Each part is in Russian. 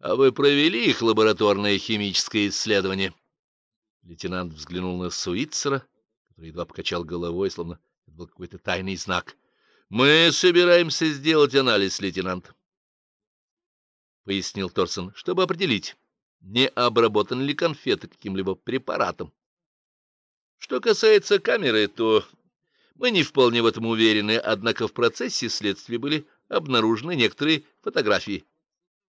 А вы провели их лабораторное химическое исследование? Лейтенант взглянул на Суицера, который едва покачал головой, словно это был какой-то тайный знак. — Мы собираемся сделать анализ, лейтенант, — пояснил Торсон, — чтобы определить, не обработаны ли конфеты каким-либо препаратом. Что касается камеры, то мы не вполне в этом уверены, однако в процессе следствия были обнаружены некоторые фотографии.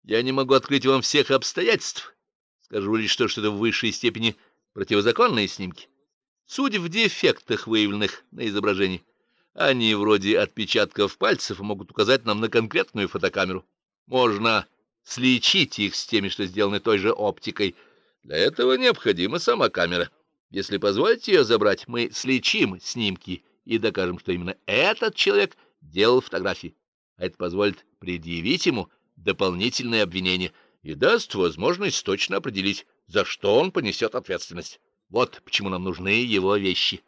Я не могу открыть вам всех обстоятельств, скажу лишь то, что это в высшей степени противозаконные снимки. Суть в дефектах, выявленных на изображении. Они вроде отпечатков пальцев могут указать нам на конкретную фотокамеру. Можно сличить их с теми, что сделаны той же оптикой. Для этого необходима сама камера. Если позволите ее забрать, мы сличим снимки и докажем, что именно этот человек делал фотографии. А это позволит предъявить ему дополнительные обвинения и даст возможность точно определить, за что он понесет ответственность. Вот почему нам нужны его вещи.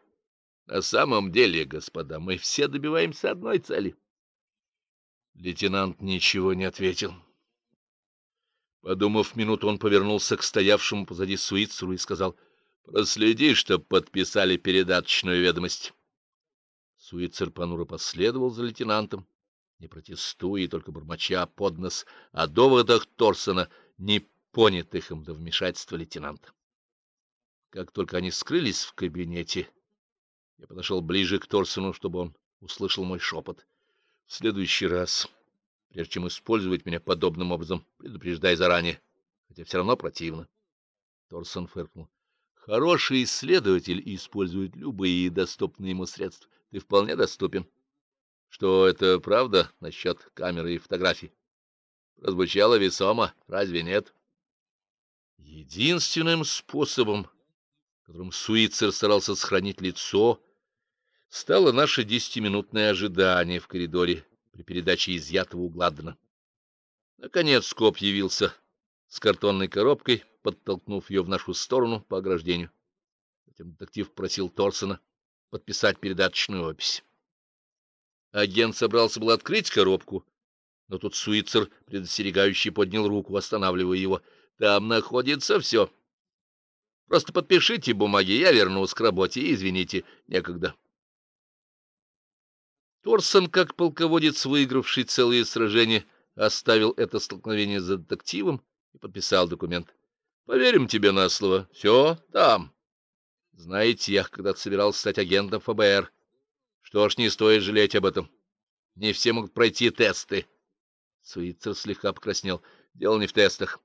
На самом деле, господа, мы все добиваемся одной цели. Лейтенант ничего не ответил. Подумав минуту, он повернулся к стоявшему позади Суицеру и сказал, «Проследи, чтоб подписали передаточную ведомость». Суицер понуро последовал за лейтенантом, не протестуя, только бормоча под нос о доводах Торсона, не понятых им до вмешательства лейтенанта. Как только они скрылись в кабинете, я подошел ближе к Торсону, чтобы он услышал мой шепот. В следующий раз, прежде чем использовать меня подобным образом, предупреждай заранее, хотя все равно противно. Торсон фыркнул. Хороший исследователь использует любые доступные ему средства. Ты вполне доступен. Что это правда насчет камеры и фотографий? Прозвучало весомо, разве нет? Единственным способом, которым Суицер старался сохранить лицо, стало наше десятиминутное ожидание в коридоре при передаче изъятого у Гладдена. Наконец Скоп явился с картонной коробкой, подтолкнув ее в нашу сторону по ограждению. Затем детектив просил Торсона подписать передаточную опись. Агент собрался был открыть коробку, но тут Суицер, предостерегающий, поднял руку, останавливая его. Там находится все. Просто подпишите бумаги, я вернусь к работе, и извините, некогда. Торсон, как полководец, выигравший целые сражения, оставил это столкновение за детективом и подписал документ. Поверим тебе на слово. Все там. Знаете, я когда-то собирался стать агентом ФБР. Что ж, не стоит жалеть об этом. Не все могут пройти тесты. Суицер слегка покраснел. Дело не в тестах.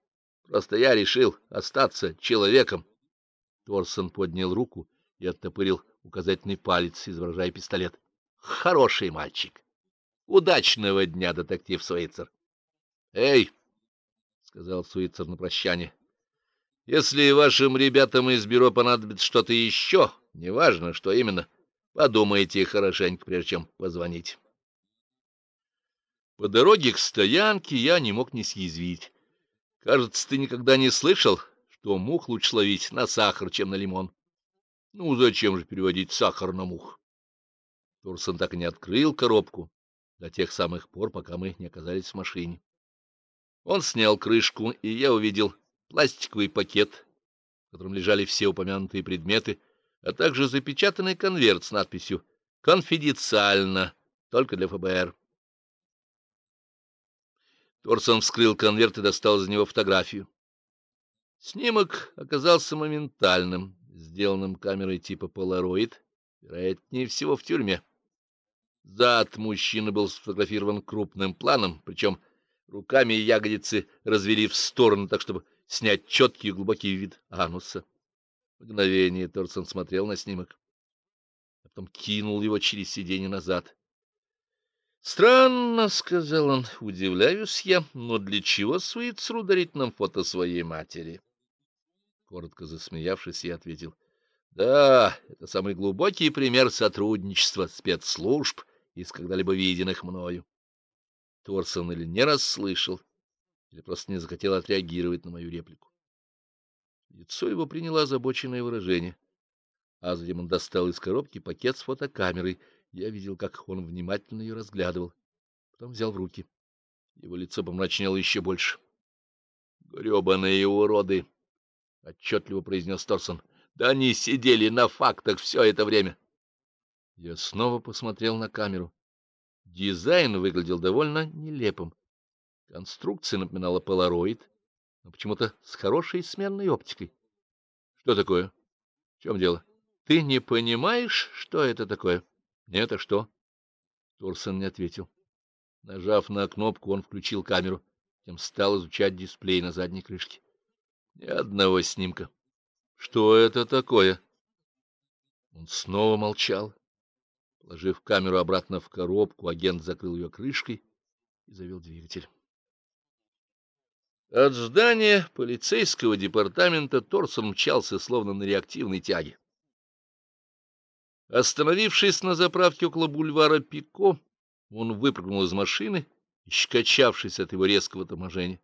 Просто я решил остаться человеком. Торсон поднял руку и оттопырил указательный палец, изображая пистолет. Хороший мальчик. Удачного дня, детектив Суицер. Эй, сказал Суицер на прощание. Если вашим ребятам из бюро понадобится что-то еще, неважно, что именно, Подумайте хорошенько, прежде чем позвонить. По дороге к стоянке я не мог не съязвить. Кажется, ты никогда не слышал, что мух лучше ловить на сахар, чем на лимон. Ну, зачем же переводить сахар на мух? Торсон так и не открыл коробку до тех самых пор, пока мы не оказались в машине. Он снял крышку, и я увидел пластиковый пакет, в котором лежали все упомянутые предметы, а также запечатанный конверт с надписью «Конфиденциально, только для ФБР». Торсон вскрыл конверт и достал из него фотографию. Снимок оказался моментальным, сделанным камерой типа Polaroid, вероятнее всего в тюрьме. Зад мужчины был сфотографирован крупным планом, причем руками ягодицы развели в сторону, так чтобы снять четкий и глубокий вид ануса. Мгновение Торсон смотрел на снимок, а потом кинул его через сиденье назад. «Странно», — сказал он, — «удивляюсь я, но для чего Суицру дарить нам фото своей матери?» Коротко засмеявшись, я ответил, «Да, это самый глубокий пример сотрудничества спецслужб из когда-либо виденных мною». Торсон или не расслышал, или просто не захотел отреагировать на мою реплику. Лицо его приняло озабоченное выражение. А затем он достал из коробки пакет с фотокамерой. Я видел, как он внимательно ее разглядывал. Потом взял в руки. Его лицо помрачнело еще больше. Гребаные уроды! — отчетливо произнес Торсон. — Да они сидели на фактах все это время. Я снова посмотрел на камеру. Дизайн выглядел довольно нелепым. Конструкция напоминала полароид, но почему-то с хорошей сменной оптикой. Что такое? В чем дело? Ты не понимаешь, что это такое? Нет, а что? Торсон не ответил. Нажав на кнопку, он включил камеру, тем стал изучать дисплей на задней крышке. Ни одного снимка. Что это такое? Он снова молчал. Положив камеру обратно в коробку, агент закрыл ее крышкой и завел двигатель. От здания полицейского департамента Торсон мчался, словно на реактивной тяге. Остановившись на заправке около бульвара Пико, он выпрыгнул из машины, щекочавшись от его резкого торможения.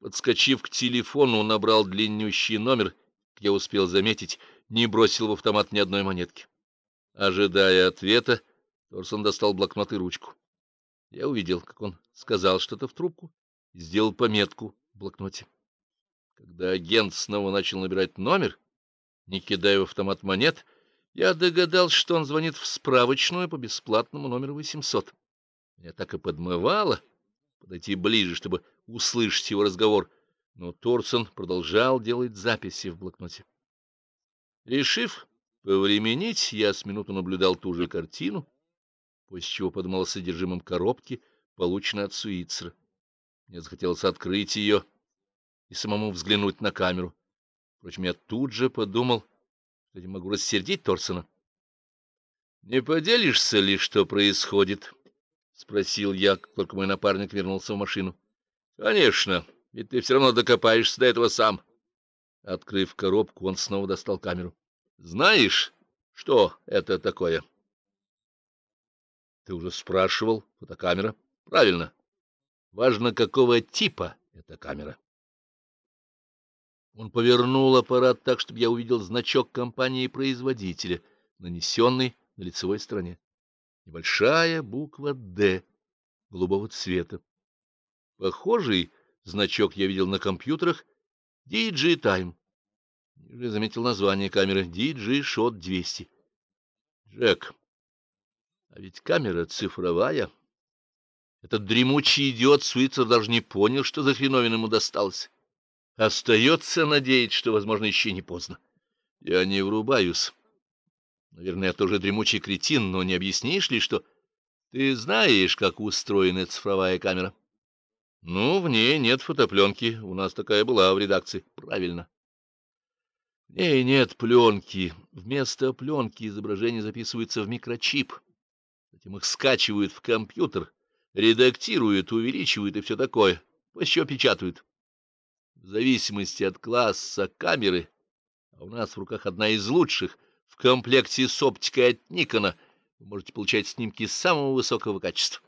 Подскочив к телефону, он набрал длиннющий номер, я успел заметить, не бросил в автомат ни одной монетки. Ожидая ответа, Торсон достал блокнот и ручку. Я увидел, как он сказал что-то в трубку и сделал пометку в блокноте. Когда агент снова начал набирать номер, не кидая в автомат монет, я догадался, что он звонит в справочную по бесплатному номеру 800. Меня так и подмывало подойти ближе, чтобы услышать его разговор, но Торсон продолжал делать записи в блокноте. Решив повременить, я с минуту наблюдал ту же картину, после чего подумал о содержимом коробки, полученной от Суицера. Мне захотелось открыть ее и самому взглянуть на камеру. Впрочем, я тут же подумал, что я могу рассердить Торсона. — Не поделишься ли, что происходит? — спросил я, как только мой напарник вернулся в машину. — Конечно, ведь ты все равно докопаешься до этого сам. Открыв коробку, он снова достал камеру. — Знаешь, что это такое? — Ты уже спрашивал, фотокамера. — Правильно. Важно, какого типа эта камера. Он повернул аппарат так, чтобы я увидел значок компании-производителя, нанесенный на лицевой стороне. Небольшая буква «Д» голубого цвета. Похожий значок я видел на компьютерах DG Time. Я заметил название камеры DG Shot 200. Джек, а ведь камера цифровая. Этот дремучий идиот Суицер даже не понял, что за хреновина ему досталось. Остается надеяться, что, возможно, еще не поздно. Я не врубаюсь. Наверное, я тоже дремучий кретин, но не объяснишь ли, что... Ты знаешь, как устроена цифровая камера? Ну, в ней нет фотопленки. У нас такая была в редакции. Правильно. В ней нет пленки. Вместо пленки изображение записывается в микрочип. Затем их скачивают в компьютер редактируют, увеличивают и все такое, еще печатают. В зависимости от класса камеры, а у нас в руках одна из лучших, в комплекте с оптикой от Никона, вы можете получать снимки самого высокого качества.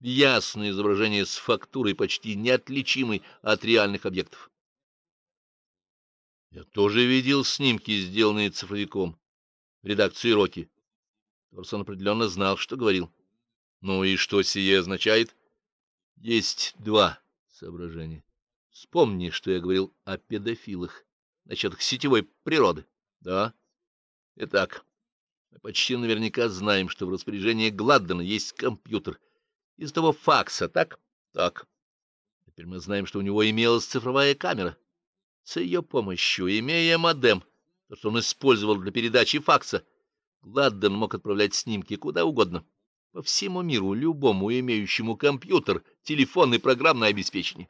Ясное изображение с фактурой, почти неотличимой от реальных объектов. Я тоже видел снимки, сделанные цифровиком в редакции Роки. Торсон определенно знал, что говорил. Ну и что сие означает? Есть два соображения. Вспомни, что я говорил о педофилах, насчет сетевой природы. Да? Итак, мы почти наверняка знаем, что в распоряжении Гладдена есть компьютер. Из того факса, так? Так. Теперь мы знаем, что у него имелась цифровая камера. С ее помощью, имея модем, то, что он использовал для передачи факса, Гладден мог отправлять снимки куда угодно по всему миру любому имеющему компьютер, телефон и программное обеспечение.